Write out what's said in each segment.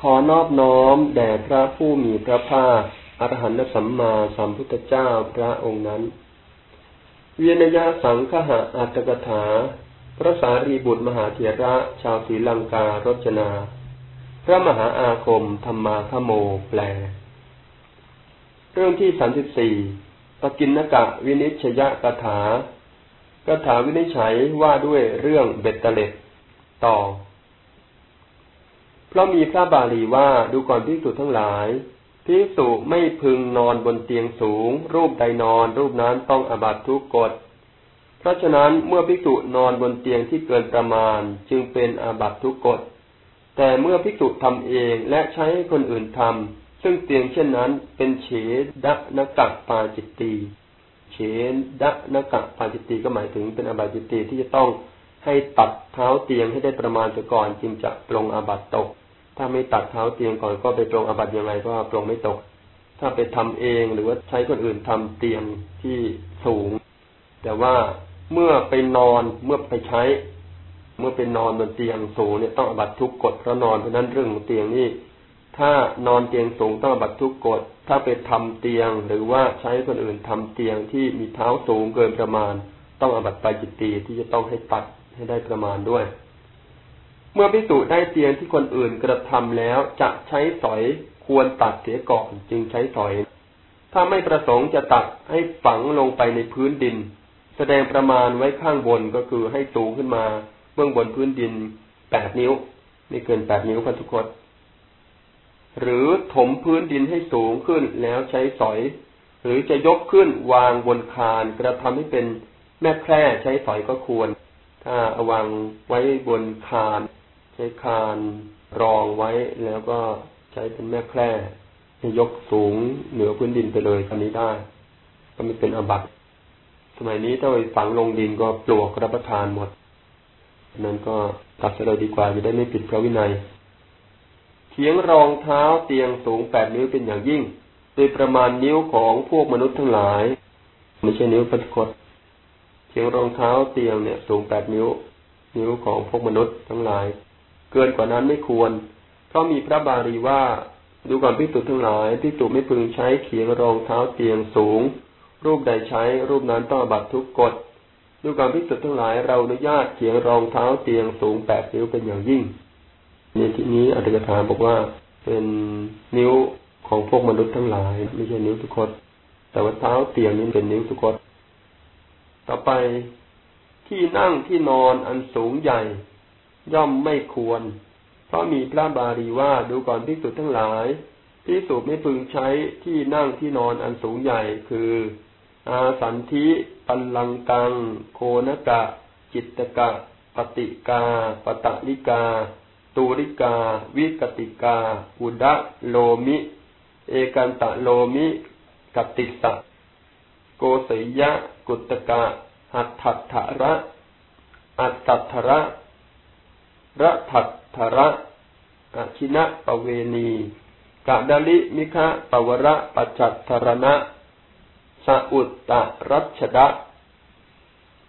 ขอนอบน้อมแด่พระผู้มีพระภาคอรหันตสัมมาสัมพุทธเจ้าพระองค์นั้น เวียนยาสังคหะอัตถกถา พระสารีบุตรมหาเถระชาวศรีลังการจนา พระมหาอาคมธรรมาคโมแปล เรื่องที่สามสิบสี่ปกินนกะวินิชยกถากถาวินิจฉัยว่าด้วยเรื่องเบ็ดเตล็ดต่อ ราะมีพระบาลีว่าดูก่อนพิสุทั้งหลายพิสุไม่พึงนอนบนเตียงสูง รูปใดนอน รูปนั้นต้องอบัตทุกกฎ เพราะฉะนั้นเมื่อพิสุนอนบนเตียงที่เกินประมาณ จึงเป็นอาบัตทุกกฎ แต่เมื่อพิสุทำเองและใช้ให้คนอื่นทำซึ่งเตียงเช่นนั้นเป็นเฉดะนกักปาจิตตีเฉดะนกักปาจิตตีก็หมายถึงเป็นอาบัตจิตตีที่จะต้องให้ตัดเท้าเตียงให้ได้ประมาณก่อนจึงจะปรงอาบัตตก ถ้าไม่ตัดเท้าเตียงก่อนก็ไปตรงอบัตยังไงก็ปรงไม่ตก ถ้าไปทำเองหรือว่าใช้คนอื่นทำเตียงที่สูง แต่ว่าเมื่อไปนอนเมื่อไปใช้ เมื่อไปนอนบนเตียงสูงเนี่ยต้องอบัตทุกกฎเพราะนอนเพราะนั้นเรื่องของเตียงนี่ถ้านอนเตียงสูงต้องอบัตทุกกฎถ้าไปทำเตียงหรือว่าใช้คนอื่นทำเตียงที่มีเท้าสูงเกินประมาณ ต้องอบัตไปจิตตีที่จะต้องให้ตัดให้ได้ประมาณด้วย เมื่อพิสูจน์ได้เตียงที่คนอื่นกระทำแล้วจะใช้สอยควรตัดเสียก่อนจึงใช้สอย ถ้าไม่ประสงค์จะตัดให้ฝังลงไปในพื้นดิน แสดงประมาณไว้ข้างบนก็คือให้สูงขึ้นมาเบื้องบนพื้นดินแปดนิ้ว ไม่เกินแปดนิ้วพันทุกคนหรือถมพื้นดินให้สูงขึ้นแล้วใช้สอย หรือจะยกขึ้นวางบนคานกระทำให้เป็นแม่แคร่ใช้สอยก็ควร ถ้าเอาวางไว้บนคาน ใช้คานรองไว้แล้วก็ใช้เป็นแม่แคร่ให้ยกสูงเหนือพื้นดินไปเลยอันนี้ได้ ก็ไม่เป็นอบัตสมัยนี้ถ้าไปฝังลงดินก็ปลวกรับประทานหมดนั้นก็ตัดเสียเลยดีกว่าจะได้ไม่ผิดพระวินัยเขียงรองเท้าเตียงสูงแปดนิ้วเป็นอย่างยิ่งโดยประมาณนิ้วของพวกมนุษย์ทั้งหลาย ไม่ใช่นิ้วพัดคดเขียงรองเท้าเตียงเนี่ย สูงแปดนิ้ว นิ้วของพวกมนุษย์ทั้งหลาย เกินกว่านั้นไม่ควร เพราะมีพระบาลีว่า ดูก่อนพิจุทั้งหลายพิจุไม่พึงใช้เขียงรองเท้าเตียงสูง รูปใดใช้รูปนั้นต้องบัตทุกกฎดูก่อนพิจุทั้งหลายเราอนุญาตเขียงรองเท้าเตียงสูงแปดนิ้วเป็นอย่างยิ่งในที่นี้อัตถกถาบอกว่าเป็นนิ้วของพวกมนุษย์ทั้งหลาย ไม่ใช่นิ้วทุกคนแต่ว่าเท้าเตียงนี้เป็นนิ้วทุกคนต่อไปที่นั่งที่นอนอันสูงใหญ่ ย่อมไม่ควร เพราะมีพระบาลีว่าดูก่อนพิสุทั้งหลายพิสุไม่พึงใช้ที่นั่งที่นอนอันสูงใหญ่คือ อาสันทิปัลลังกัง โคนกะ จิตตกะ ปฏิกา ปตะลิกา ตูริกา วิกติกา อุดะโลมิ เอกันตะโลมิกติสะโกศยะ กุตกะ หัตถัทระอัตตัทระ ระถัตถระอาชินะปเวณีกะดาลิมิคะปวระปัจจัตธรณะสอุตตะรัชดะ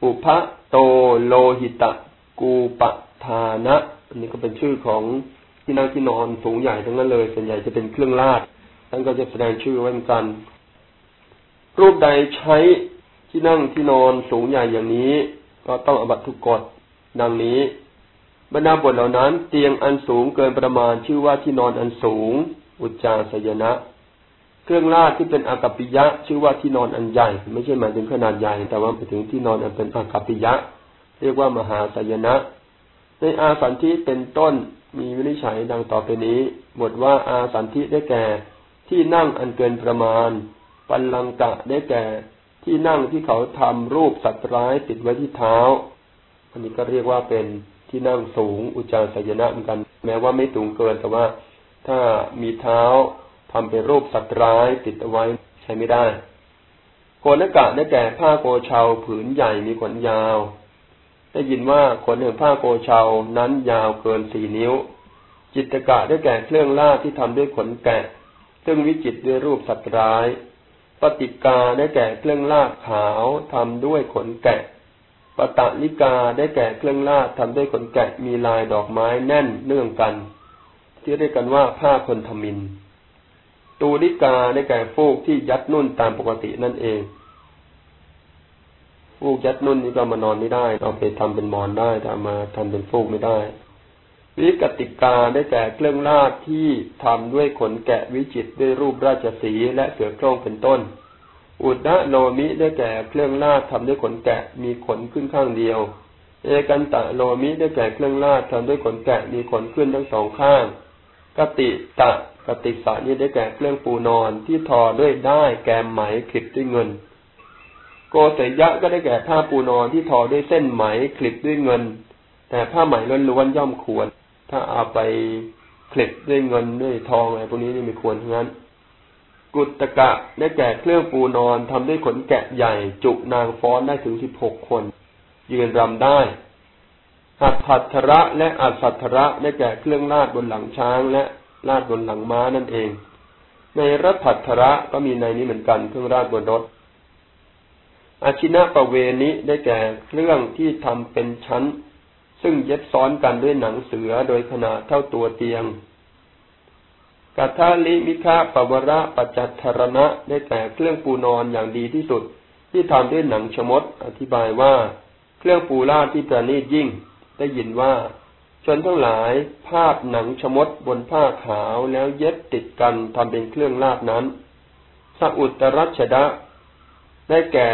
อุพะโตโลหิตะ กูปะทานะ อันนี้ก็เป็นชื่อของที่นั่งที่นอนสูงใหญ่ทั้งนั้นเลย ส่วนใหญ่จะเป็นเครื่องลาดท่านก็จะแสดงชื่อไว้เหมือนกัน รูปใดใช้ที่นั่งที่นอนสูงใหญ่อย่างนี้ ก็ต้องอบัตทุกกฎดังนี้ บรรดาบทเหล่านั้น เตียงอันสูงเกินประมาณชื่อว่าที่นอนอันสูง อุจจาสยนะ เครื่องลาดที่เป็นอากัปปิยะ ชื่อว่าที่นอนอันใหญ่ ไม่ใช่หมายถึงขนาดใหญ่ แต่ว่าไปถึงที่นอนอันเป็นอากัปปิยะ เรียกว่ามหาสยนะ ในอาสันทิเป็นต้นมีวินิจฉัยดังต่อไปนี้บทว่าอาสันทิได้แก่ ที่นั่งอันเกินประมาณ ปัลลังกะได้แก่ ที่นั่งที่เขาทำรูปสัตว์ร้ายติดไว้ที่เท้า อันนี้ก็เรียกว่าเป็น ที่นั่งสูงอุจารสยนะเหมือนกัน แม้ว่าไม่สูงเกินแต่ว่า ถ้ามีเท้าทำเป็นรูปสัตว์ร้ายติดเอาไว้ใช้ไม่ได้โกนกะได้แก่ผ้าโกเชาผืนใหญ่มีขนยาว ได้ยินว่าขนแห่งผ้าโกเชานั้นยาวเกินสี่นิ้ว จิตกะได้แก่เครื่องล่าที่ทำด้วยขนแกะ ซึ่งวิจิตด้วยรูปสัตว์ร้าย ปฏิกาได้แก่เครื่องล่าขาวทำด้วยขนแกะ ปตะลิกาได้แก่เครื่องลาดทำด้วยขนแกะมีลายดอกไม้แน่นเนื่องกัน ที่เรียกกันว่าผ้าคนทมิน ตูดิกาได้แก่ฟูกที่ยัดนุ่นตามปกตินั่นเอง ฟูกยัดนุ่นนี่ก็มานอนไม่ได้เอาไปทำเป็นมอนได้แต่มาทำเป็นฟูกไม่ได้ วิกติกาได้แก่เครื่องลาดที่ทำด้วยขนแกะวิจิตด้วยรูปราชสีและเสือโคร่งเป็นต้น อุดะโลมิได้แก่เครื่องลาดทำด้วยขนแกะมีขนขึ้นข้างเดียว เอกันตะโลมิได้แก่เครื่องลาดทำด้วยขนแกะมีขนขึ้นทั้งสองข้างกติตะกติสานี้ได้แก่เครื่องปูนอนที่ทอด้วยได้แกมไหมคลิปด้วยเงิน โกเสยะก็ได้แก่ผ้าปูนอนที่ทอด้วยเส้นไหมคลิปด้วยเงิน แต่ผ้าไหมล้วนๆย่อมควร ถ้าเอาไปคลิปด้วยเงินด้วยทองอะไรพวกนี้นี่ไม่ควรทั้งนั้น กุตกะได้แก่เครื่องปูนอนทำด้วยขนแกะใหญ่ จุนางฟ้อนได้ถึงสิบหกคน ยืนรำได้หัตถัทระและอัสัทระได้แก่เครื่องลาดบนหลังช้างและลาดบนหลังม้านั่นเอง ในรัฐัทระก็มีในนี้เหมือนกันเครื่องลาดบนรถอาชินะปะเวนิได้แก่เครื่องที่ทำเป็นชั้น ซึ่งเย็บซ้อนกันด้วยหนังเสือโดยขนาดเท่าตัวเตียง กัทาลิมิคาปวระปัจจัตรณะได้แก่เครื่องปูนอนอย่างดีที่สุด ที่ทำด้วยหนังชมด อธิบายว่า เครื่องปูลาที่ประณีตยิ่ง ได้ยินว่า ชนทั้งหลายภาพหนังชมดบนผ้าขาวแล้วเย็บติดกันทำเป็นเครื่องลาดนั้นสอุตรัชดะ ได้แก่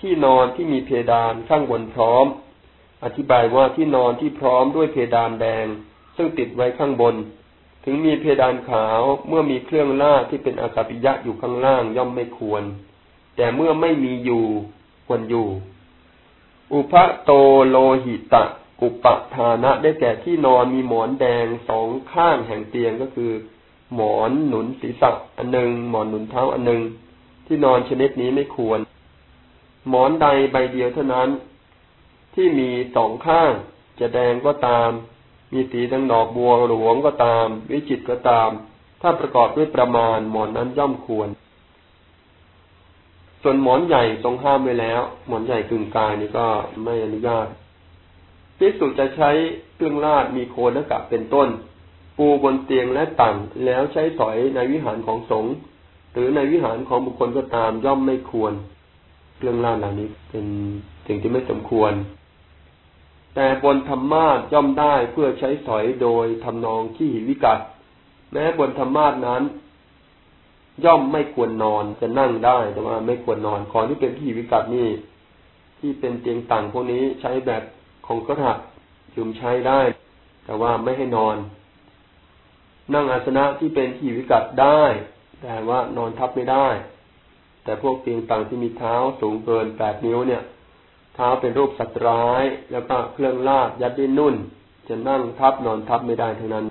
ที่นอนที่มีเพดานข้างบนพร้อม อธิบายว่าที่นอนที่พร้อมด้วยเพดานแดง ซึ่งติดไว้ข้างบน ถึงมีเพดานขาวเมื่อมีเครื่องล่าที่เป็นอากาปิยะอยู่ข้างล่างย่อมไม่ควร แต่เมื่อไม่มีอยู่ควรอยู่ อุปโตโลหิตะ อุปทานะได้แก่ที่นอนมีหมอนแดงสองข้างแห่งเตียงก็คือ หมอนหนุนศีรษะอันหนึ่งหมอนหนุนเท้าอันหนึ่งที่นอนชนิดนี้ไม่ควร หมอนใดใบเดียวเท่านั้น ที่มีสองข้างจะแดงก็ตาม มีสีทั้งดอกบัวหลวงก็ตาม วิจิตก็ตาม ถ้าประกอบด้วยประมาณหมอนนั้นย่อมควร ส่วนหมอนใหญ่ทรงห้ามไว้แล้ว หมอนใหญ่กึ่งกายนี่ก็ไม่อนุญาตพิสุจะใช้เครื่องลาดมีโคนและกะเป็นต้น ปูบนเตียงและตั่งแล้วใช้สอยในวิหารของสงฆ์หรือในวิหารของบุคคลก็ตามย่อมไม่ควรเรื่องล่าเหล่านี้เป็นสิ่งที่ไม่สมควร แต่บนธรรมาสย่อมได้เพื่อใช้สอยโดยทำนองขี้หิวิกัดแม้บนธรรมาสนั้น ย่อมไม่ควรนอนจะนั่งได้แต่ว่าไม่ควรนอนขอที่เป็นขี้วิกัดนี่ ที่เป็นเตียงต่างพวกนี้ใช้แบบของกระถักยืมใช้ได้ แต่ว่าไม่ให้นอน นั่งอาสนะที่เป็นขี้วิกัดได้ แต่ว่านอนทับไม่ได้ แต่พวกเตียงต่างที่มีเท้าสูงเกินแปดนิ้วเนี่ย เท้าเป็นรูปสัตว์ร้าย แล้วก็เครื่องลาดยัดด้วยนุ่น จะนั่งทับนอนทับไม่ได้ทั้งนั้น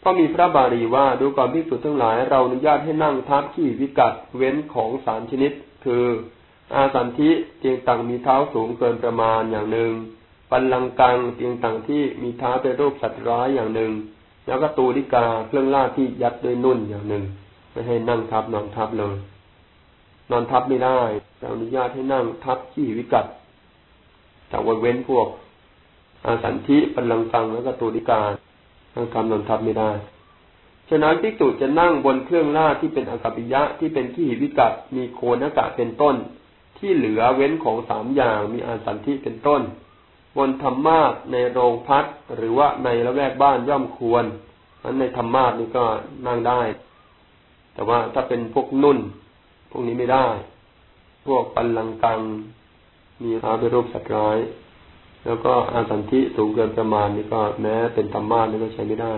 เพราะมีพระบาลีว่าดูก่อนพิสุทั้งหลายเราอนุญาตให้นั่งทับที่วิกัดเว้นของสามชนิด คือ อาสันทิเตียงต่างมีเท้าสูงเกินประมาณอย่างหนึ่งปันลังกังเตียงต่างที่มีเท้าเป็นรูปสัตว์ร้ายอย่างหนึ่ง แล้วก็ตูดิกาเครื่องล่าที่ยัดด้วยนุ่นอย่างหนึ่ง ไม่ให้นั่งทับนอนทับเลย นอนทับไม่ได้ เราอนุญาตให้นั่งทับขี้วิกัดจากวันเว้นพวก อาสันทิปันลังกังแล้วก็ตูดิกานั่งทับนอนทับไม่ได้ ฉะนั้นพิจุจะนั่งบนเครื่องล่าที่เป็นอากาปิยะที่เป็นขี้วิกัดมีโคนากาศเป็นต้น ที่เหลือเว้นของสามอย่างมีอาสันทิเป็นต้น บนธรรมาสในโรงพักหรือว่าในละแวกบ้านย่อมควรนั้นในธรรมาสนี่ก็นั่งได้ แต่ว่าถ้าเป็นพวกนุ่น พวกนี้ไม่ได้ พวกปันลังกัง มีอาเป็นรูปสัตว์ร้าย แล้วก็อาสันทิสูงเกินประมาณนี่ก็แม้เป็นธรรมาสนี่ก็ใช้ไม่ได้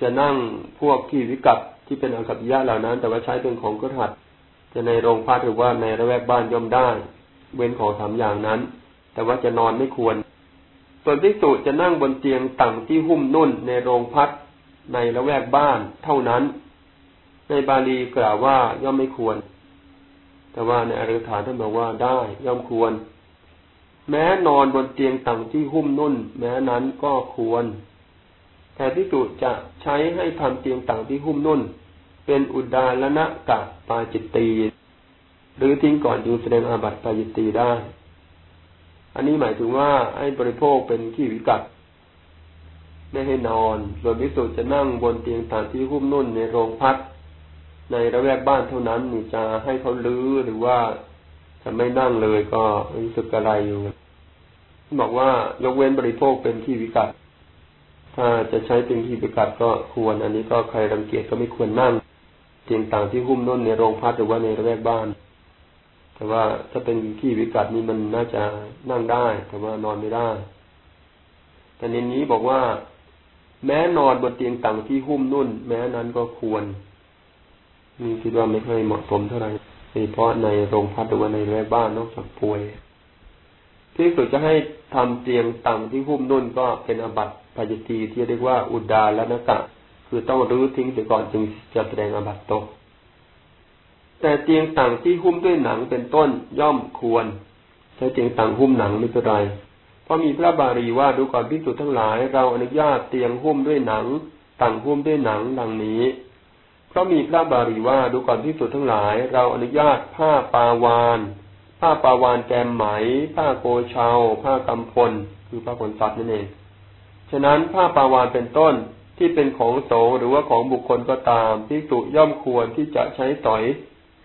จะนั่งพวกที่วิกัดที่เป็นอักัปยะเหล่านั้น แต่ว่าใช้เป็นของกระหัดจะในโรงพักหรือว่าในระแวกบ้านย่อมได้ เว้นของสามอย่างนั้น แต่ว่าจะนอนไม่ควร ส่วนพิสุจะนั่งบนเตียงต่างที่หุ้มนุ่นในโรงพักในละแวกบ้านเท่านั้น ในบาลีกล่าวว่าย่อมไม่ควร แต่ว่าในอริยฐานท่านบอกว่าได้ย่อมควร แม้นอนบนเตียงต่างที่หุ้มนุ่น แม้นั้นก็ควร แต่พิสุจะใช้ให้ทำเตียงต่างที่หุ้มนุ่น เป็นอุดาลนะกะปาจิตตีหรือทิ้งก่อนจึงแสดงอาบัติปาจิตตีได้ อันนี้หมายถึงว่าให้บริโภคเป็นขี้วิกัดไม่ให้นอน ส่วนพิสุจะนั่งบนเตียงต่างที่หุ้มนุ่นในโรงพัก ในระแวกบ้านเท่านั้นนี่จะให้เขาลื้อหรือว่าจะไม่นั่งเลยก็รู้สึกอะไรอยู่บอกว่ายกเว้นบริโภคเป็นที่วิกัดถ้าจะใช้เป็นที่วิกัดก็ควร อันนี้ก็ใครรังเกียจก็ไม่ควรนั่งเตียงต่างที่หุ้มนุ่นในโรงพักหรือว่าในระแวกบ้าน แต่ว่าถ้าเป็นที่วิกัดนี่มันน่าจะนั่งได้ แต่ว่านอนไม่ได้แต่ในนี้บอกว่า แม้นอนบนเตียงต่างที่หุ้มนุ่น แม้นั้นก็ควร นี่คิดว่าไม่ค่อยเหมาะสมเท่าไหร่โดยเฉพาะในโรงพักหรือว่าในแวกบ้านนอกจากป่วยที่สุดจะให้ทำเตียงต่างที่หุ้มนุ่นก็เป็นอบัตพยตีที่เรียกว่าอุดาและนกะ คือต้องรื้อทิ้งเสียก่อนจึงจะแสดงอบัตตกแต่เตียงต่างที่หุ้มด้วยหนังเป็นต้นย่อมควร ใช้เตียงต่างหุ้มหนังไม่เป็นไร เพราะมีพระบาลีว่าดูก่อนพิสุทั้งหลาย เราอนุญาตเตียงหุ้มด้วยหนัง ต่างหุ้มด้วยหนังดังนี้ เพราะมีพระบาลีว่าดูก่อนพิสุดทั้งหลาย เราอนุญาตผ้าปาวาน ผ้าปาวานแกมไหม ผ้าโกเชาผ้ากำพล คือผ้าขนสัตว์นั่นเอง ฉะนั้นผ้าปาวานเป็นต้นที่เป็นของโสหรือว่าของบุคคลก็ตามที่สุย่อมควรที่จะใช้สอย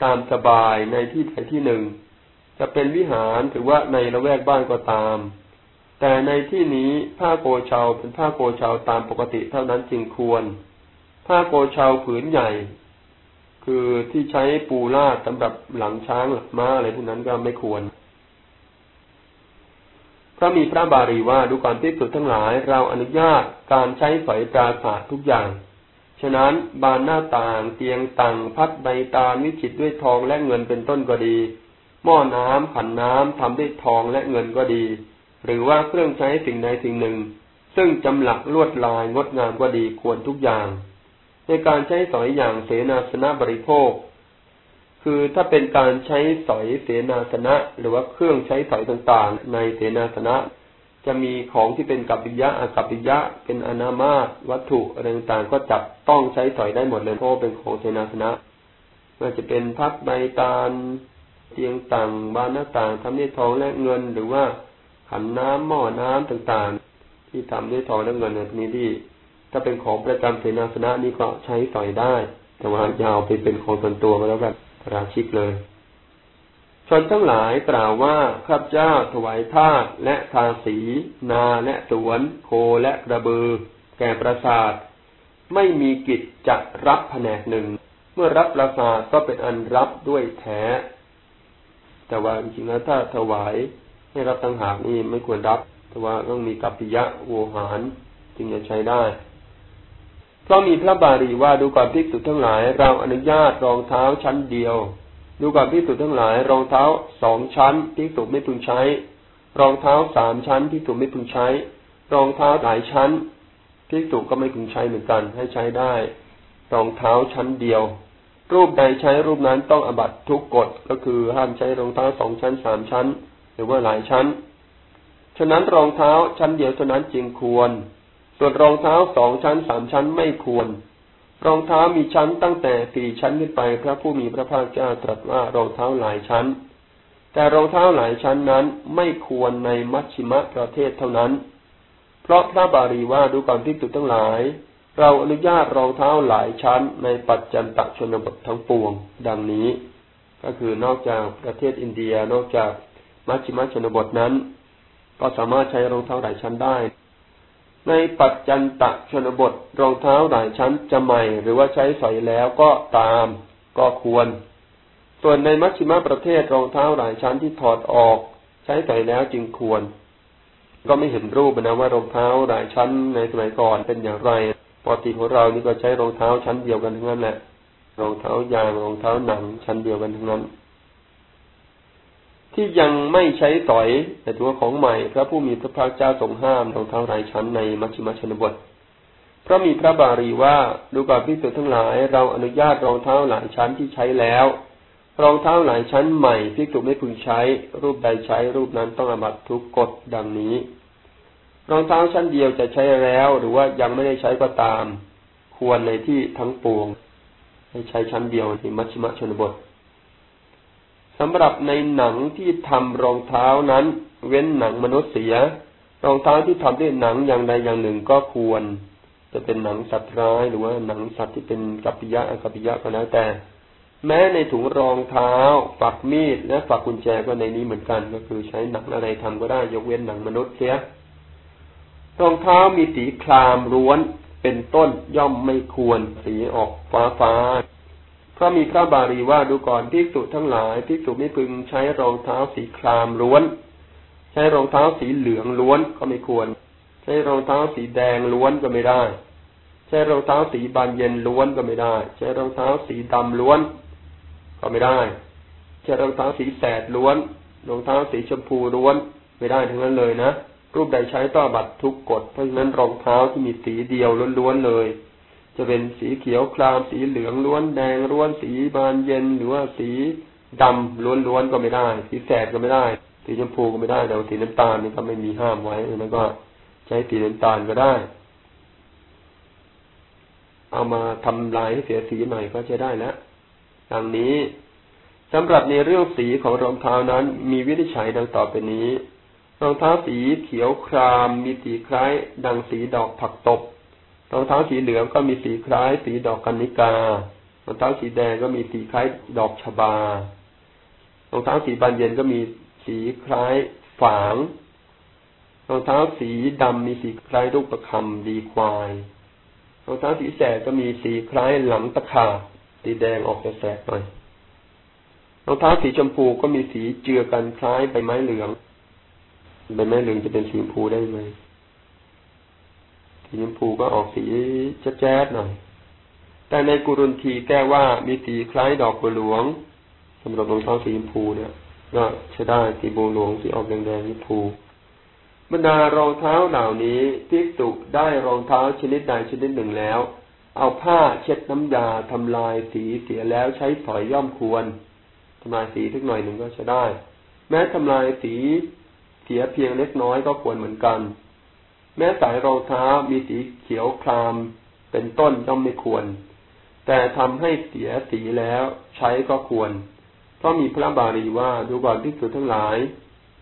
ตามสบายในที่ใดที่หนึ่ง จะเป็นวิหารหรือว่าในละแวกบ้านก็ตาม แต่ในที่นี้ผ้าโกเชาเป็นผ้าโกเชาตามปกติเท่านั้นจึงควร ผ้าโกเชาผืนใหญ่ คือที่ใช้ปูลาดสำหรับหลังช้างหลังม้าอะไรพวกนั้นก็ไม่ควรพระมีพระบาลีว่าดูก่อนที่สุดทั้งหลาย เราอนุญาตการใช้สอยปราศาสร์ทุกอย่าง ฉะนั้นบานหน้าต่างเตียงตังพัดใบตาลวิจิตด้วยทองและเงินเป็นต้นก็ดี หม้อน้ำขันน้ำทำด้วยทองและเงินก็ดี หรือว่าเครื่องใช้สิ่งใดสิ่งหนึ่ง ซึ่งจำหลักลวดลายงดงามก็ดีควรทุกอย่าง ในการใช้สอยอย่างเสนาสนะบริโภค คือถ้าเป็นการใช้สอยเสนาสนะ หรือว่าเครื่องใช้สอยต่างๆ ในเสนาสนะ จะมีของที่เป็นกัปปิยะอกัปปิยะ เป็นอนามาตวัตถุอะไรต่างๆก็จับต้องใช้สอยได้หมดเลยเพราะเป็นของเสนาสนะไม่ว่าจะเป็นพักใบตาลเตียงต่างบานหน้าต่างทำด้วยทองและเงินหรือว่าขันน้ำหม้อน้ำต่างๆ ที่ทำด้วยทองและเงินนี้ที่ ถ้าเป็นของประจำเสนาสนะนี่ก็ใช้สอยได้ แต่ว่ายาวไปเป็นของส่วนตัวมาแล้วแบบราชิกเลย ชนทั้งหลายกล่าวว่าข้าพเจ้าถวายทาสและทาสี นาและสวน โคและกระบือ แก่ประสาท ไม่มีกิจจะรับแผนกหนึ่ง เมื่อรับประสาทก็เป็นอันรับด้วยแท้ แต่ว่าจริงๆแล้วถ้าถวายให้รับตั้งหากนี่ไม่ควรรับ แต่ว่าต้องมีกัปปิยะโวหารจึงจะใช้ได้ เพราะมีพระบาลีว่าดูก่อนพิสุทั้งหลาย เราอนุญาตรองเท้าชั้นเดียว ดูก่อนพิสุทั้งหลาย รองเท้าสองชั้นพิสุไม่พึงใช้ รองเท้าสามชั้นพิสุไม่พึงใช้ รองเท้าหลายชั้นพิสุก็ไม่พึงใช้เหมือนกันให้ใช้ได้ รองเท้าชั้นเดียว รูปใดใช้รูปนั้นต้องอบัตทุกกฎก็คือห้ามใช้รองเท้าสองชั้นสามชั้น หรือว่าหลายชั้น ฉะนั้นรองเท้าชั้นเดียวเท่านั้นจึงควร ส่วนรองเท้าสองชั้นสามชั้นไม่ควร รองเท้ามีชั้นตั้งแต่สี่ชั้นขึ้นไปพระผู้มีพระภาคเจ้าตรัสว่ารองเท้าหลายชั้น แต่รองเท้าหลายชั้นนั้นไม่ควรในมัชชิมะประเทศเท่านั้น เพราะพระบาลีว่าดูก่อนที่ตุทั้งหลาย เราอนุญาตรองเท้าหลายชั้นในปัจจันตชนบททั้งปวง ดังนี้ ก็คือนอกจากประเทศอินเดียนอกจากมัชชิมะชนบทนั้น ก็สามารถใช้รองเท้าหลายชั้นได้ ในปัจจันตะชนบทรองเท้าหลายชั้นจะใหม่ หรือว่าใช้สอยแล้วก็ตามก็ควร ส่วนในมัชชิมะประเทศรองเท้าหลายชั้นที่ถอดออก ใช้สอยแล้วจึงควร ก็ไม่เห็นรูปนะว่ารองเท้าหลายชั้นในสมัยก่อนเป็นอย่างไรปกติของเรานี่ก็ใช้รองเท้าชั้นเดียวกันทั้งนั้นแหละรองเท้ายางรองเท้าหนังชั้นเดียวกันทั้งนั้น ที่ยังไม่ใช้ต่อยแต่ตัวของใหม่ พระผู้มีพระภาคเจ้าทรงห้ามรองเท้าหลายชั้นในมัชฌิมชนบทเพราะมีพระบาลีว่าดูก่อนพิสุทั้งหลาย เราอนุญาตรองเท้าหลายชั้นที่ใช้แล้ว รองเท้าหลายชั้นใหม่พิสุไม่พึงใช้ รูปใดใช้รูปนั้นต้องอบัตทุกกฎดังนี้ รองเท้าชั้นเดียวจะใช้แล้วหรือว่ายังไม่ได้ใช้ก็ตาม ควรในที่ทั้งปวงให้ใช้ชั้นเดียวในมัชฌิมชนบท สำหรับในหนังที่ทำรองเท้านั้น เว้นหนังมนุษย์เสีย รองเท้าที่ทำด้วยหนังอย่างใดอย่างหนึ่งก็ควร จะเป็นหนังสัตว์ร้ายหรือว่าหนังสัตว์ที่เป็นกัปปิยะอกัปปิยะก็แล้วแต่ แม้ในถุงรองเท้าฝักมีดและฝักกุญแจก็ในนี้เหมือนกันก็คือใช้หนังอะไรทำก็ได้ยกเว้นหนังมนุษย์เสียรองเท้ามีสีครามล้วนเป็นต้นย่อมไม่ควรสีออกฟ้าฟ้า เพราะมีพระบาลีว่าดูก่อนที่สุทั้งหลายที่สุไม่พึงใช้รองเท้าสีครามล้วน ใช้รองเท้าสีเหลืองล้วนก็ไม่ควร ใช้รองเท้าสีแดงล้วนก็ไม่ได้ ใช้รองเท้าสีบานเย็นล้วนก็ไม่ได้ ใช้รองเท้าสีดำล้วน ก็ไม่ได้ ใช้รองเท้าสีแสดล้วนรองเท้าสีชมพูล้วนไม่ได้ทั้งนั้นเลยนะรูปใดใช้ต้อบัตรทุกกฎเพราะฉะนั้นรองเท้าที่มีสีเดียวล้วนๆเลย จะเป็นสีเขียวครามสีเหลืองล้วนแดงล้วนสีบานเย็นหรือว่าสีดำล้วนๆก็ไม่ได้ สีแสดก็ไม่ได้ สีชมพูก็ไม่ได้แต่สีน้ำตาลนี่ก็ไม่มีห้ามไว้แล้วก็ใช้สีน้ำตาลก็ได้ เอามาทำลายให้เสียสีหน่อยก็จะได้แล้วดังนี้สำหรับในเรื่องสีของรองเท้านั้น มีวิธีใช้ดังต่อไปนี้ รองเท้าสีเขียวคราม มีสีคล้าย ดังสีดอกผักตบ รองเท้าสีเหลืองก็มีสีคล้ายสีดอกกัญญิการองเท้าสีแดงก็มีสีคล้ายดอกชบารองเท้าสีบานเย็นก็มีสีคล้ายฝางรองเท้าสีดำมีสีคล้ายลูกประคำดีควายรองเท้าสีแสดก็มีสีคล้ายหลังตะขาสีแดงออกแสดหน่อยรองเท้าสีชมพูก็มีสีเจือกันคล้ายใบไม้เหลืองใบไม้เหลืองจะเป็นสีชมพูได้ไหม สีชมพูก็ออกสีแจ๊ดๆหน่อย แต่ในกุรุนทีแก้ว่ามีสีคล้ายดอกบัวหลวงสำหรับรองเท้าสีชมพูเนี่ยก็ใช้ได้สีบัวหลวงสีออกแดงๆชมพูบรรดารองเท้าเหล่านี้พิกตุได้รองเท้าชนิดใดชนิดหนึ่งแล้ว เอาผ้าเช็ดน้ำยาทำลายสีเสียแล้วใช้ถอยย่อมควรทำลายสีทุกหน่อยหนึ่งก็ใช้ได้ แม้ทำลายสีเสียเพียงเล็กน้อยก็ควรเหมือนกัน แม้สายรองเท้ามีสีเขียวครามเป็นต้นย่อมไม่ควร แต่ทำให้เสียสีแล้วใช้ก็ควร เพราะมีพระบาลีว่าดูก่อนพิสูจทั้งหลาย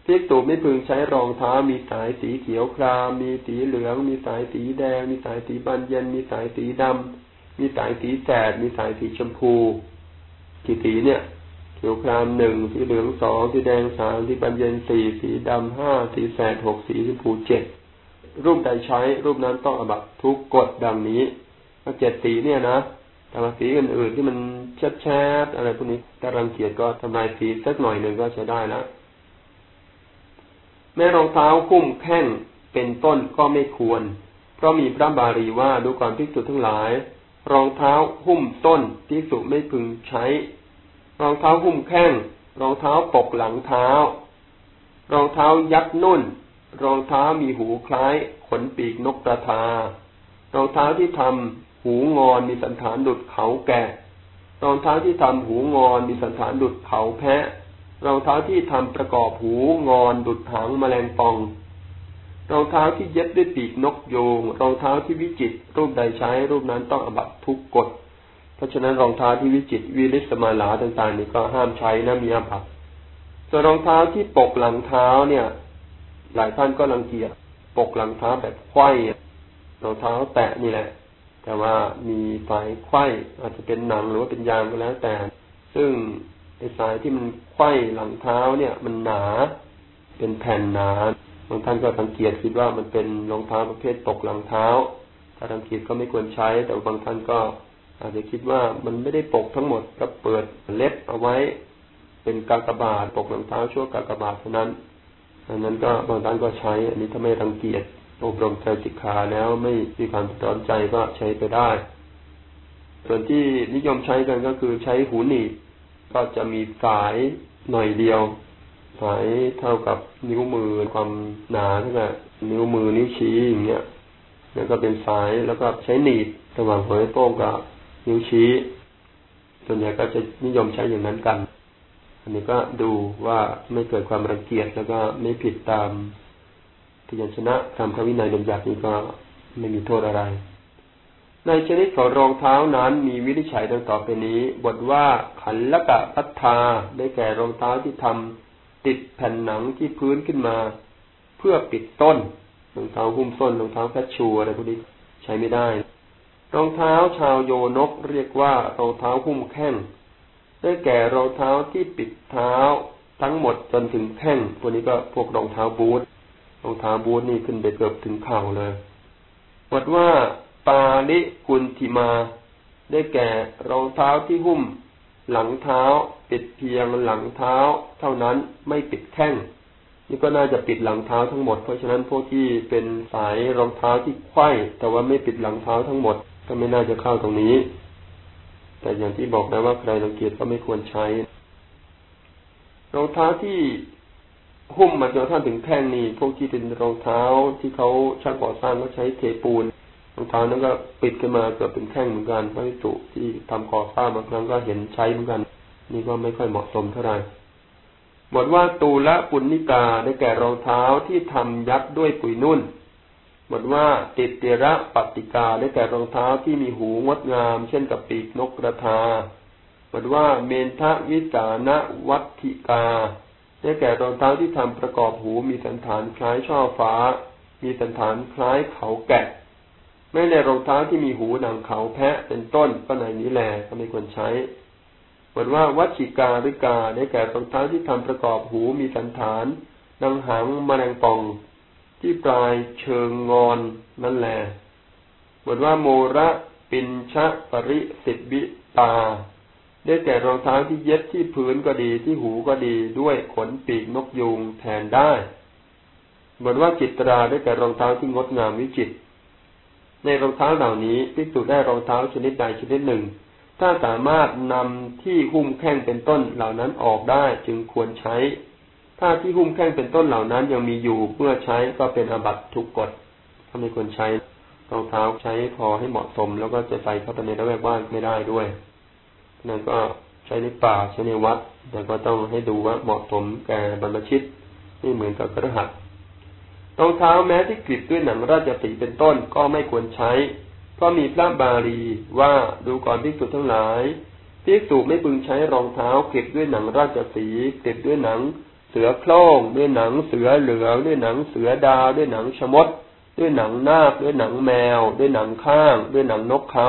พิกตุไม่พึงใช้รองเท้ามีสายสีเขียวครามมีสีเหลือง มีสายสีแดง มีสายสีบานเย็น มีสายสีดำมีสายสีแสด มีสายสีชมพูกี่สีเนี่ยเขียวครามหนึ่งสีเหลืองสองสีแดงสามสีบันเย็นสี่สีดำห้าสีแสดหกสีชมพูเจ็ด รูปใดใช้ รูปนั้นต้องอบัตทุกกฎดังนี้ถ้าเจ็ดสีเนี่ยนะแต่สีอื่นๆที่มันแชดๆอะไรพวกนี้ถ้ารังเกียจก็ทำลายสีสักหน่อยหนึ่งก็ใช้ได้แล้วแม้รองเท้าคุ้มแข้งเป็นต้นก็ไม่ควร เพราะมีพระบาลีว่าดูก่อนพิสุทั้งหลาย รองเท้าหุ้มต้นพิสุไม่พึงใช้ รองเท้าหุ้มแข้งรองเท้าปกหลังเท้า รองเท้ายัดนุ่น รองเท้ามีหูคล้ายขนปีกนกกระทารองเท้าที่ทำหูงอนมีสันฐานดุดเขาแก่รองเท้าที่ทำหูงอนมีสันฐานดุดเขาแพะ รองเท้าที่ทำประกอบหูงอนดุดหางแมลงปอง รองเท้าที่เย็บด้วยปีกนกโยง รองเท้าที่วิจิตรูปใดใช้รูปนั้นต้องอบัตทุกกฎ เพราะฉะนั้นรองเท้าที่วิจิตวิริสมาลาต่างๆนี่ก็ห้ามใช้นะมีอาภัพส่วนรองเท้าที่ปกหลังเท้าเนี่ย หลายท่านก็รังเกียจปกหลังเท้าแบบไขว้รองเท้าแตะนี่แหละ แต่ว่ามีสายไขว้อาจจะเป็นหนังหรือว่าเป็นยางก็แล้วแต่ ซึ่งไอ้สายที่มันไขว้หลังเท้าเนี่ย มันหนา เป็นแผ่นหนาบางท่านก็สังเกตคิดว่ามันเป็นรองเท้าประเภทตกหลังเท้า ถ้าสังเกตก็ไม่ควรใช้ แต่บางท่านก็อาจจะคิดว่ามันไม่ได้ปกทั้งหมดก็เปิดเล็บเอาไว้ เป็นกากบาทปกรองเท้าชั่วกากบาทเท่านั้น อันนั้นก็บางท่านก็ใช้ อันนี้ถ้าไม่รังเกียจอบรมใจสิกขาแล้วไม่มีความร้อนใจก็ใช้ไปได้ ส่วนที่นิยมใช้กันก็คือใช้หูหนีบก็จะมีสายหน่อยเดียว สายเท่ากับนิ้วมือความหนาเท่ากับนิ้วมือนิ้วชี้อย่างเงี้ยแล้วก็เป็นสายแล้วก็ใช้หนีบระหว่างหัวโป้งกับนิ้วชี้ ส่วนใหญ่ก็จะนิยมใช้อย่างนั้นกัน อันนี้ก็ดูว่าไม่เกิดความรังเกียจแล้วก็ไม่ผิดตามพยัญชนะตามพระวินัยบัญญัตินี้ก็ไม่มีโทษอะไร ในชนิดของรองเท้านั้นมีวิธีใช้ดังต่อไปนี้ บทว่าขันละกะพัฒาได้แก่รองเท้าที่ทำติดแผ่นหนังที่พื้นขึ้นมา เพื่อปิดต้นรองเท้าหุ้มส้นรองเท้าแคชชูอะไรพวกนี้ใช้ไม่ได้ รองเท้าชาวโยนกเรียกว่ารองเท้าหุ้มแข้ง ได้แก่รองเท้าที่ปิดเท้าทั้งหมดจนถึงแข้งพวกนี้ก็พวกรองเท้าบูทรองเท้าบูทนี่ขึ้นไปเกือบถึงเข่าเลยบทว่าปาลิกุลทิมา ได้แก่รองเท้าที่หุ้ม หลังเท้า ปิดเพียงหลังเท้า เท่านั้นไม่ปิดแข้งนี่ก็น่าจะปิดหลังเท้าทั้งหมด เพราะฉะนั้นพวกที่เป็นสายรองเท้าที่ไขว้แต่ว่าไม่ปิดหลังเท้าทั้งหมด ก็ไม่น่าจะเข้าตรงนี้ แต่อย่างที่บอกนะว่าใครรังเกียจก็ไม่ควรใช้ รองเท้าที่หุ้มมาจนท่านถึงแข้งนี่พวกที่เป็นรองเท้าที่เขาช่างก่อสร้างก็ใช้เทปูนรองเท้านั้นก็ปิดขึ้นมาเกือบเป็นแข้งเหมือนกันพระวิจุที่ทำก่อสร้างบางครั้งก็เห็นใช้เหมือนกัน นี่ก็ไม่ค่อยเหมาะสมเท่าไหร่บทว่าตูละปุณนิกาได้แก่รองเท้าที่ทำยัดด้วยปุ๋ยนุ่น บทว่าติดเตระปฏิกาได้แก่รองเท้าที่มีหูงดงาม เช่นกับปีกนกกระทาบทว่าเมนทวิสานวัติกา ได้แก่รองเท้าที่ทำประกอบหูมีสันฐานคล้ายช่อฟ้า มีสันฐานคล้ายเขาแกะ ไม่ในรองเท้าที่มีหูหนังเขาแพะเป็นต้นก็ในนี้แหละก็ไม่ควรใช้บทว่าวัชิกาหรือกา ได้แก่รองเท้าที่ทำประกอบหูมีสันฐานดังหางมแมลงป่อง ที่ปลายเชิงงอนนั่นแหละบทว่าโมระปินชะปริสิทบิตา ได้แก่รองเท้าที่เย็บที่พื้นก็ดีที่หูก็ดีด้วยขนปีกนกยูงแทนได้บทว่าจิตราได้แก่รองเท้าที่งดงามวิจิต ในรองเท้าเหล่านี้พิสูจได้รองเท้าชนิดใดชนิดหนึ่ง ถ้าสามารถนำที่หุ้มแข้งเป็นต้นเหล่านั้นออกได้จึงควรใช้ ถ้าที่หุ้มแข้งเป็นต้นเหล่านั้นยังมีอยู่เมื่อใช้ก็เป็นอบัตทุกกฎถ้าไม่ควรใช้รองเท้าใช้พอให้เหมาะสม แล้วก็จะใส่เข้าไปในระแวกบ้านไม่ได้ด้วยนั่นก็ใช้ในป่าใช้ในวัดแต่ก็ต้องให้ดูว่าเหมาะสมแก่บรรพชิตไม่เหมือนกับกระหัตรองเท้าแม้ที่กริบด้วยหนังราชสีเป็นต้นก็ไม่ควรใช้ เพราะมีพระบาลีว่าดูก่อนพิสุทั้งหลายพิสุไม่พึงใช้รองเท้าเก็บด้วยหนังราชสีเก็บด้วยหนัง เสือโคร่งด้วยหนังเสือเหลืองด้วยหนังเสือดาวด้วยหนังชมด ด้วยหนังนาคด้วยหนังแมว ด้วยหนังข้าง ด้วยหนังนกเขา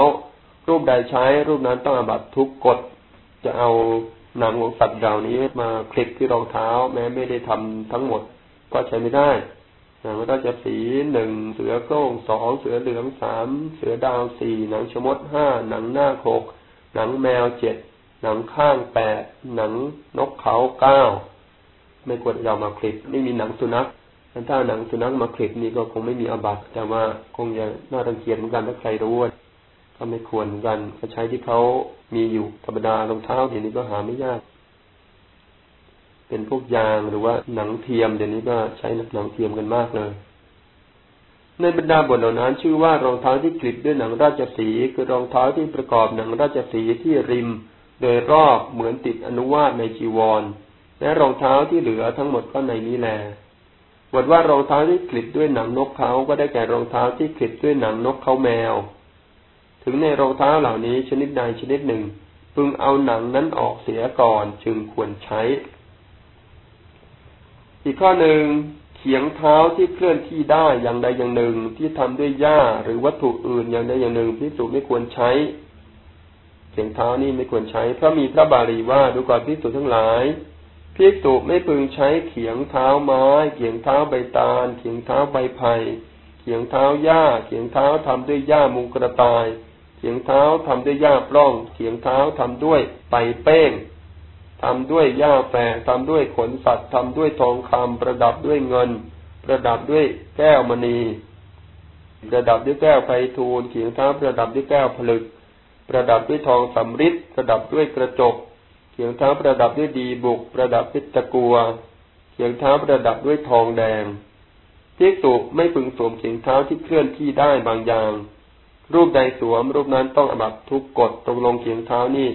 รูปใดใช้รูปนั้นต้องอบัตทุกกฎจะเอาหนังของสัตว์เหล่านี้มาคลิปที่รองเท้า แม้ไม่ได้ทำทั้งหมด ก็ใช้ไม่ได้หนังราชสีหนึ่งเสือโคร่งสองเสือเหลืองสามเสือดาวสี่หนังชมดห้าหนังหน้าหกหนังแมวเจ็ดหนังข้างแปดหนังนกเขาเก้า ไม่ควรเอามาคลิปไม่มีหนังสุนัขถ้าหนังสุนัขมาคลิปนี่ก็คงไม่มีอบัตแต่ว่าคงจะน่ารังเกียจเหมือนกันถ้าใครรู้ก็ไม่ควรเหมือนกันก็ใช้ที่เขามีอยู่ธรรมดารองเท้าเดี๋ยวนี้ก็หาไม่ยาก เป็นพวกยางหรือว่าหนังเทียมเดี๋ยวนี้ก็ใช้หนังเทียมกันมากเลยในบรรดาบทเหล่านั้นชื่อว่ารองเท้าที่กลิบด้วยหนังราชสีคือรองเท้าที่ประกอบหนังราชสีที่ริม โดยรอบเหมือนติดอนุวาตในจีวร และรองเท้าที่เหลือทั้งหมดก็ในนี้แลบทว่ารองเท้าที่กลิบด้วยหนังนกเขาก็ได้แก่รองเท้าที่กลิบด้วยหนังนกเขาแมว ถึงในรองเท้าเหล่านี้ชนิดใดชนิดหนึ่ง พึงเอาหนังนั้นออกเสียก่อนจึงควรใช้ อีกข้อหนึ่งเขียงเท้าที่เคลื่อนที่ได้อย่างใดอย่างหนึ่งที่ทำด้วยหญ้าหรือวัตถุอื่นอย่างใดอย่างหนึ่งพิสูจไม่ควรใช้ เขียงเท้านี่ไม่ควรใช้เพราะมีพระบาลีว่าดูก่อนพิสูจทั้งหลาย พิสูจไม่พึงใช้เขียงเท้าไม้ เขียงเท้าใบตาล เขียงเท้าใบไผ่เขียงเท้าหญ้า เขียงเท้าทำด้วยหญ้ามุงกระต่าย เขียงเท้าทำด้วยหญ้าปล้อง เขียงเท้าทำด้วยใบเป้งทำด้วยหญ้าแฝงทำด้วยขนสัตว์ทำด้วยทองคำประดับด้วยเงิน ประดับด้วยแก้วมณี ประดับด้วยแก้วไฟทูลเขียงเท้าประดับด้วยแก้วผลึก ประดับด้วยทองสำริดประดับด้วยกระจก ขียงเท้าประดับด้วยดีบุก ประดับด้วยตะกัว เขียงเท้าประดับด้วยทองแดงพิกษุไม่พึงสวมเขียงเท้าที่เคลื่อนที่ได้บางอย่าง รูปใดสวม รูปนั้นต้องอบัตทุกกฎตรงลงเขียงเท้านี่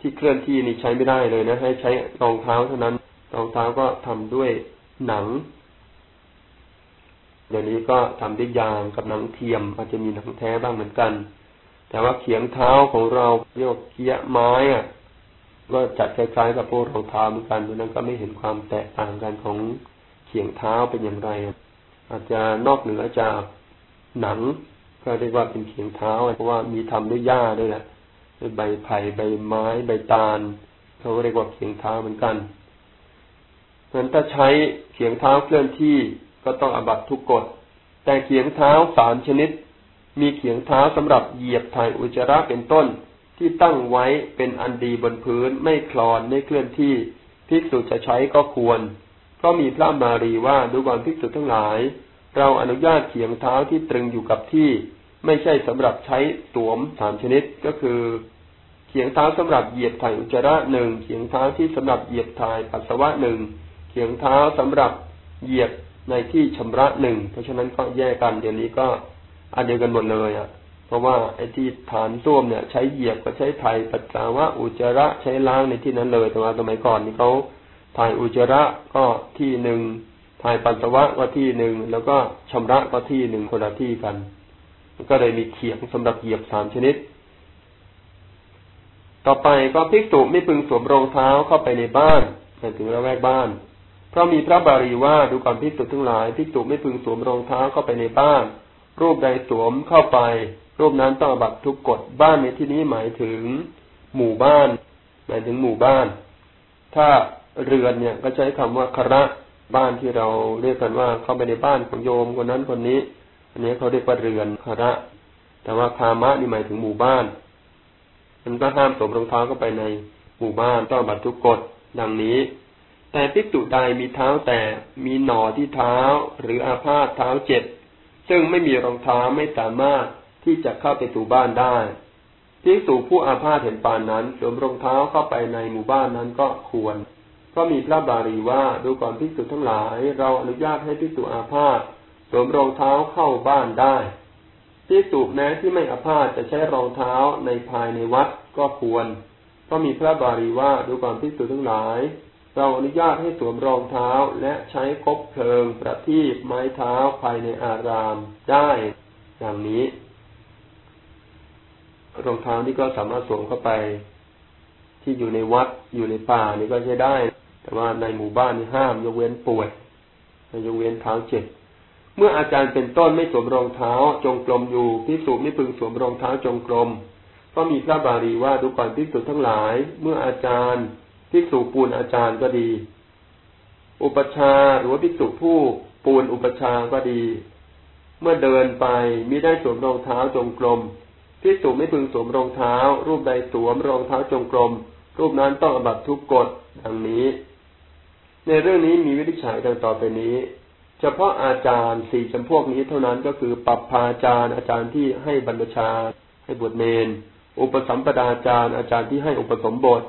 ที่เคลื่อนที่นี่ใช้ไม่ได้เลยนะ ให้ใช้รองเท้าเท่านั้นรองเท้าก็ทำด้วยหนังเดี๋ยวนี้ก็ทำด้วยยางกับหนังเทียม อาจจะมีหนังแท้บ้างเหมือนกัน แต่ว่าเขียงเท้าของเราเรียกเกียไม้อะ ก็จัดคล้ายๆกับพวกรองเท้าเหมือนกันดังนั้นก็ไม่เห็นความแตกต่างกันของเขียงเท้าเป็นอย่างไร อาจจะนอกเหนือจากหนัง ก็เรียกว่าเป็นเขียงเท้าเพราะว่ามีทำด้วยหญ้าด้วยแหละใบไผ่ใบไม้ใบตาลเขาเรียกว่าเขียงเท้าเหมือนกันเพราะนั้นถ้าใช้เขียงเท้าเคลื่อนที่ก็ต้องอบัตทุกกฎแต่เขียงเท้าสามชนิด มีเขียงเท้าสำหรับเหยียบถ่ายอุจจาระเป็นต้น ที่ตั้งไว้เป็นอันดีบนพื้นไม่คลอนไม่เคลื่อนที่ภิกษุจะใช้ก็ควร เพราะมีพระมารีว่าดูก่อนภิกษุทั้งหลาย เราอนุญาตเขียงเท้าที่ตรึงอยู่กับที่ ไม่ใช่สำหรับใช้สวมสามชนิดก็คือ เขียงเท้าสำหรับเหยียบถ่ายอุจจาระหนึ่งเขียงเท้าที่สำหรับเหยียบถ่ายปัสสาวะหนึ่งเขียงเท้าสำหรับเหยียบในที่ชำระหนึ่งเพราะฉะนั้นก็แยกกันเดี๋ยวนี้ก็อันเดียวกันหมดเลยอะ เพราะว่าไอ้ที่ฐานส้วมเนี่ย ใช้เหยียบก็ใช้ถ่ายปัสสาวะอุจจาระใช้ล้างในที่นั้นเลยแต่ว่าสมัยก่อนนี่เขาถ่ายอุจจาระก็ที่หนึ่งถ่ายปัสสาวะก็ที่หนึ่งแล้วก็ชำระก็ที่หนึ่งคนละที่กัน ก็เลยมีเขียงสำหรับเหยียบสามชนิด ต่อไปก็ภิกษุไม่พึงสวมรองเท้าเข้าไปในบ้านหมายถึงระแวกบ้านเพราะมีพระบาลีว่าดูก่อนพิกษุทั้งหลายพิกษุไม่พึงสวมรองเท้าเข้าไปในบ้าน รูปใดสวมเข้าไป รูปนั้นต้องบัตทุกกฎบ้านในที่นี้หมายถึงหมู่บ้าน หมายถึงหมู่บ้าน ถ้าเรือนเนี่ยก็ใช้คำว่าคระบ้านที่เราเรียกกันว่าเข้าไปในบ้านของโยมคนนั้นคนนี้ อันนี้เขาเรียกว่าเรือนคระแต่ว่าคามะนี่หมายถึงหมู่บ้าน มันก็ห้ามสวมรองเท้าเข้าไปในหมู่บ้านต้องบัตทุกกฎดังนี้ แต่ภิกษุใดมีเท้าแต่มีหน่อที่เท้าหรืออาพาธเท้าเจ็บซึ่งไม่มีรองเท้าไม่สามารถ ที่จะเข้าไปสู่บ้านได้ภิกษุผู้อาพาธเห็นปานนั้นสวมรองเท้าเข้าไปในหมู่บ้านนั้นก็ควรก็มีพระบาลีว่าดูก่อนภิกษุทั้งหลาย เราอนุญาตให้ภิกษุอาพาธสวมรองเท้าเข้าบ้านได้ภิกษุแม้ที่ไม่อาพาธจะใช้รองเท้าในภายในวัดก็ควรก็มีพระบาลีว่าดูก่อนภิกษุทั้งหลาย เราอนุญาตให้สวมรองเท้าและใช้คบเพลิงประทีปไม้เท้าภายในอารามได้อย่างนี้ รองเท้านี่ก็สามารถสวมเข้าไป ที่อยู่ในวัดอยู่ในป่านี่ก็ใช้ได้ แต่ว่าในหมู่บ้านนี่ห้ามยกเว้นป่วยยกเว้นเท้าเจ็บเมื่ออาจารย์เป็นต้นไม่สวมรองเท้าจงกรมอยู่พิสูจไม่พึงสวมรองเท้าจงกรมก็มีพระบาลีว่าดูก่อนพิสูจทั้งหลาย เมื่ออาจารย์ภิกษุปูนอาจารย์ก็ดี อุปชาหรือว่าภิกษุผู้ปูนอุปชาก็ดี เมื่อเดินไปมิได้สวมรองเท้าจงกรม ภิกษุไม่พึงสวมรองเท้า รูปใดสวมรองเท้าจงกรม รูปนั้นต้องอบัตทุกกฎดังนี้ ในเรื่องนี้มีวิธีฉัยดังต่อไปนี้ เฉพาะอาจารย์สี่จำพวกนี้เท่านั้นก็คือปัปพาจารย์ อาจารย์ที่ให้บรรพชา ให้บวชเนน อุปสัมปดาจารย์ อาจารย์ที่ให้อุปสมบท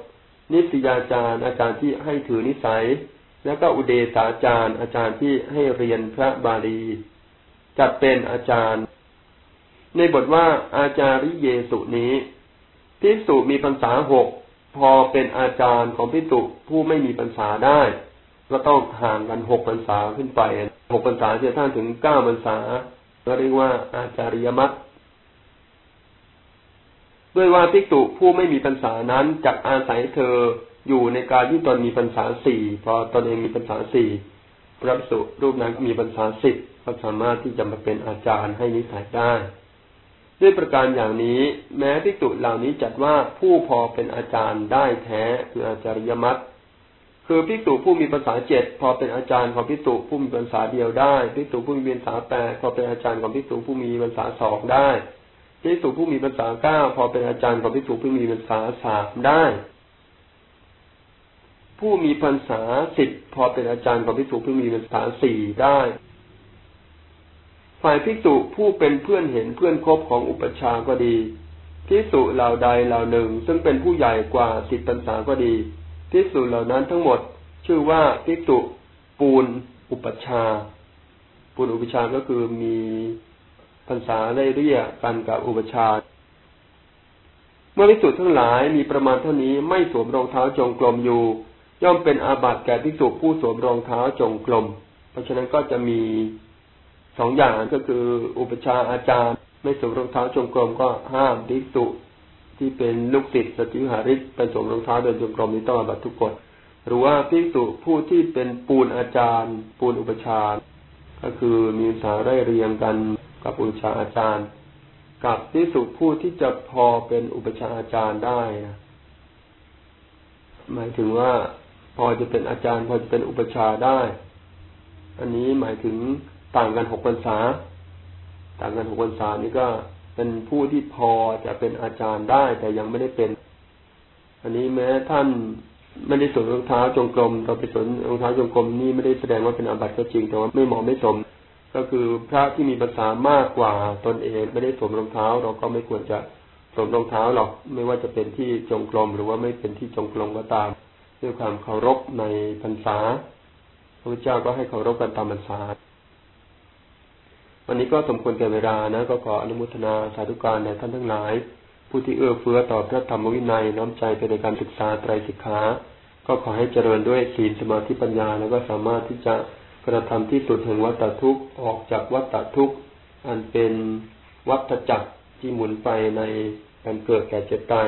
นิสยาจารย์ อาจารย์ที่ให้ถือนิสัย แล้วก็อุเดสาจารย์ อาจารย์ที่ให้เรียนพระบาลีจัดเป็นอาจารย์ ในบทว่าอาจาริเยสุนี้พิสุมีพรรษาหกพอเป็นอาจารย์ของพิสุผู้ไม่มีพรรษาได้ ก็ต้องห่างกันหกพรรษาขึ้นไปหกพรรษาจะท่านถึงเก้าพรรษาก็เรียกว่าอาจาริยมัตด้วยว่าภิกษุผู้ไม่มีพรรษานั้นจักอาศัยเธออยู่ในการที่ตนมีพรรษาสี่พอตนเองมีพรรษาสี่พระภิกษุรูปนั้นมีพรรษาสิบก็สามารถที่จะมาเป็นอาจารย์ให้นิสัยได้ ด้วยประการอย่างนี้แม้ภิกษุเหล่านี้จัดว่าผู้พอเป็นอาจารย์ได้แท้คืออาจารยมัตคือภิกษุผู้มีภาษาเจ็ดพอเป็นอาจารย์ของภิกษุผู้มีภาษาเดียวได้ภิกษุผู้มีภาษาแปดพอเป็นอาจารย์ของภิกษุผู้มีภาษาสองได้ภิกษุผู้มีภาษาเก้าพอเป็นอาจารย์ของภิกษุผู้มีภาษาสามได้ ผู้มีภาษาสิบพอเป็นอาจารย์ของภิกษุผู้มีภาษาสี่ได้ ฝ่ายภิกษุผู้เป็นเพื่อนเห็นเพื่อนคบของอุปชาก็ดีภิกษุเหล่าใดเหล่าหนึ่ง ซึ่งเป็นผู้ใหญ่กว่าสิบพรรษาก็ดีภิกษุเหล่านั้นทั้งหมด ชื่อว่าภิกษุปูนอุปชา ปูนอุปชาก็คือมีพรรษาได้เรียกกันกับอุปชาเมื่อพิสุทั้งหลายมีประมาณเท่านี้ไม่สวมรองเท้าจงกรมอยู่ ย่อมเป็นอาบัติแก่พิสุผู้สวมรองเท้าจงกรมเพราะฉะนั้นก็จะมี สองอย่างก็คือ อุปชาอาจารย์ ไม่สวมรองเท้าจงกรมก็ห้ามพิสุที่เป็นลูกศิษย์สติหาริกไปสวมรองเท้าเดินจงกรมนี้ต้องอาบัตทุกกฎหรือว่าพิสุผู้ที่เป็นปูนอาจารย์ ปูนอุปชาก็คือมีสาไร่เรียงกันกับอุปชาอาจารย์ กับที่สุผู้ที่จะพอเป็นอุปชาอาจารย์ได้นะหมายถึงว่าพอจะเป็นอาจารย์พอจะเป็นอุปชาได้ อันนี้หมายถึง ต่างกันหกพรรษา ต่างกันหกพรรษานี่ก็เป็นผู้ที่พอจะเป็นอาจารย์ได้แต่ยังไม่ได้เป็น อันนี้แม้ท่านไม่ได้สวมรองเท้าจงกรมเราไปสวมรองเท้าจงกรมนี่ไม่ได้แสดงว่าเป็นอาบัติก็จริง แต่ว่าไม่เหมาะไม่สม ก็คือพระที่มีภาษามากกว่าตนเองไม่ได้สวมรองเท้า เราก็ไม่ควรจะสวมรองเท้าหรอกไม่ว่าจะเป็นที่จงกรมหรือว่าไม่เป็นที่จงกรมก็ตาม ด้วยความเคารพในพรรษาพระพุทธเจ้าก็ให้เคารพกันตามพรรษา วันนี้ก็สมควรแก่เวลานะก็ขออนุโมทนาสาธุการแด่ท่านทั้งหลาย ผู้ที่เอื้อเฟื้อต่อพระธรรมวินัยน้อมใจไปในการศึกษาไตรสิกขาก็ขอให้เจริญด้วยศีลสมาธิปัญญาแล้วก็สามารถที่จะกระทำที่สุดแห่งวัฏทุกข์ออกจากวัฏทุกข์อันเป็นวัฏจักรที่หมุนไปในการเกิดแก่เจ็บตาย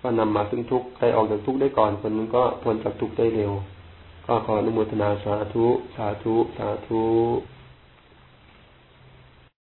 ก็นำมาซึ่งทุกข์ใครออกจากทุกข์ได้ก่อนคนนั้นก็พ้นจากทุกข์ได้เร็ว ก็ขออนุโมทนาสาธุ สาธุ สาธุ